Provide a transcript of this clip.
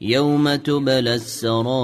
يوم تبلى السرائر